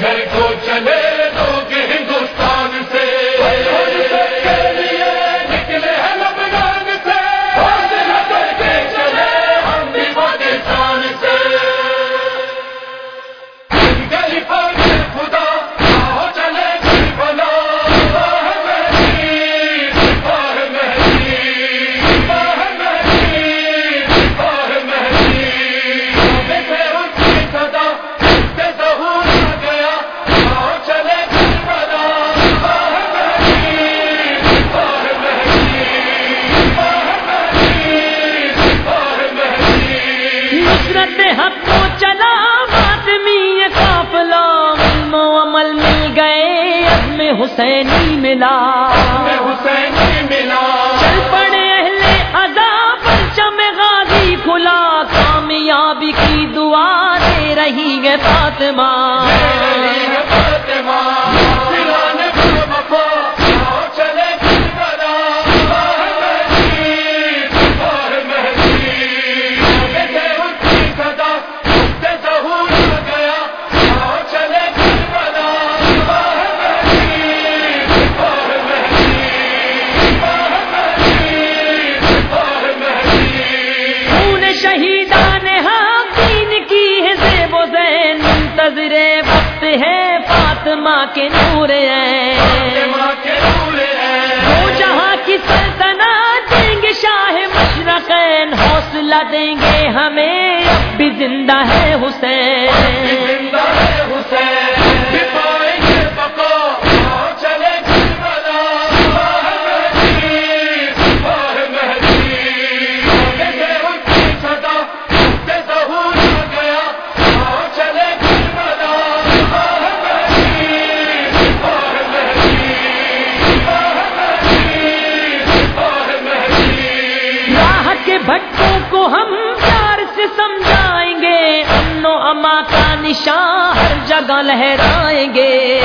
گھر کو حسینی ملا۔ حسینی ملا۔ چل پڑے اہل ادا پرچم غازی کھلا۔ کامیابی کی دعا دے رہی ہے فاطمہ۔ شہیدان ہاں دین کی ہے زیب و زین، منتظر وقت ہے فاطمہ کے نور ہیں وہ جہاں کی سلطنت دیں گے، شاہ مشرقین حوصلہ دیں گے ہمیں۔ اب بھی زندہ ہے حسین۔ کے بھٹوں کو ہم پیار سے سمجھائیں گے۔ امن و اما کا نشان ہر جگہ لہرائیں گے۔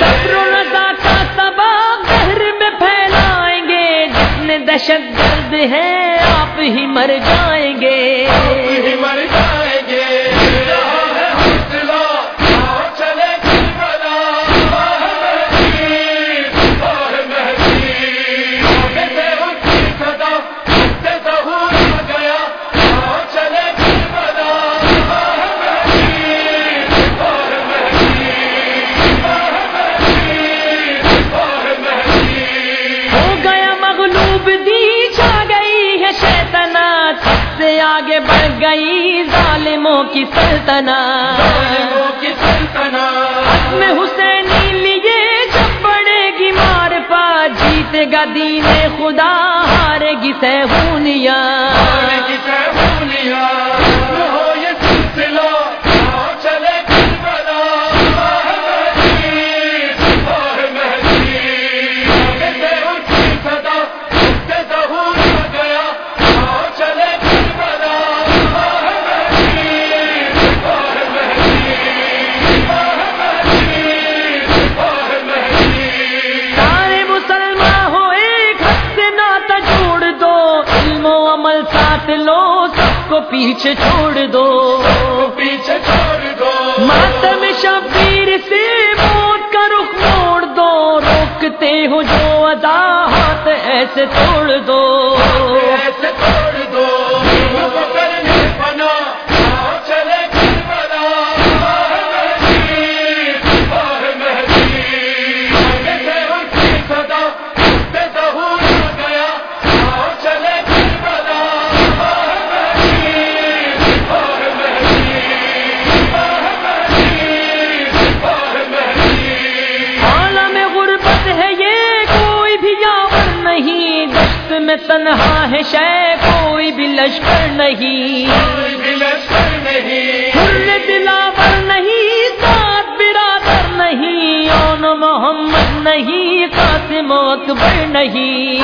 صبر و رضا کا سبب گھر میں پھیلائیں گے۔ جتنے دہشت گرد ہیں آپ ہی مر جائیں گے۔ سے آگے بڑھ گئی ظالموں کی سلطنت۔ میں حسینی لیے جب پڑے گی مار پا جیتے گا دین خدا ہارے گی سہونیا پیچھے چھوڑ دو۔ پیچھے چھوڑ دو۔ ماتم شبیر سے موت کا رخ موڑ دو۔ روکتے ہو جو ادا ہاتھ ایسے توڑ دو۔ ایسے چھوڑ میں تنہا ہے شے کوئی بھی لشکر نہیں۔ نہیں۔ حر دلاور نہیں ساتھ برادر نہیں اون محمد نہیں قاسم اکبر نہیں۔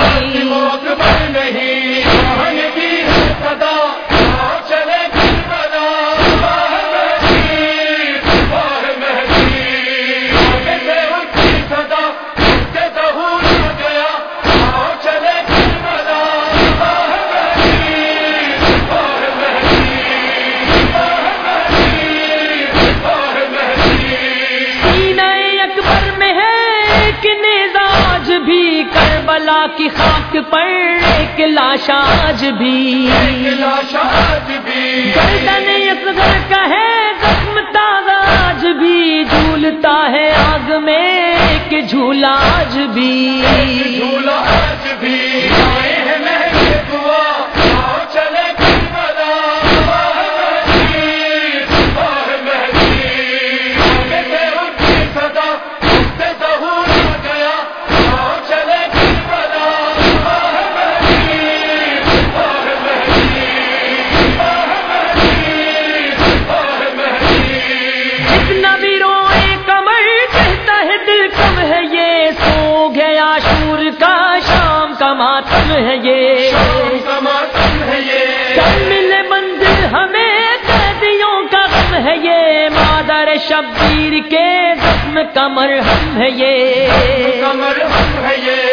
بھی کربلا کی خاک پر ایک لاش آج بھی۔ گردن یزغر کا ہے زخم تازہ آج بھی۔ جھولتا ہے آگ میں ایک جھولا آج بھی۔ ہے یہ مادر شبیر کے زخم کمر ہم ہے یہ۔ کمر ہم ہے یہ۔